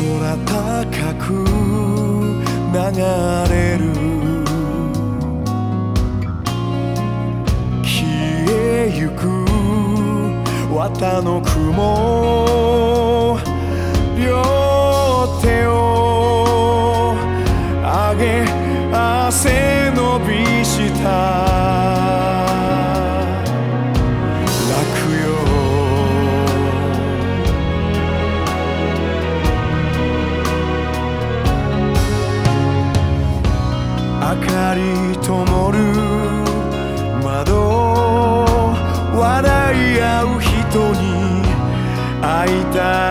空高く流れる。消えゆく綿の雲。両手を上げ汗伸びした。かり灯る。窓笑い合う人に会いたい。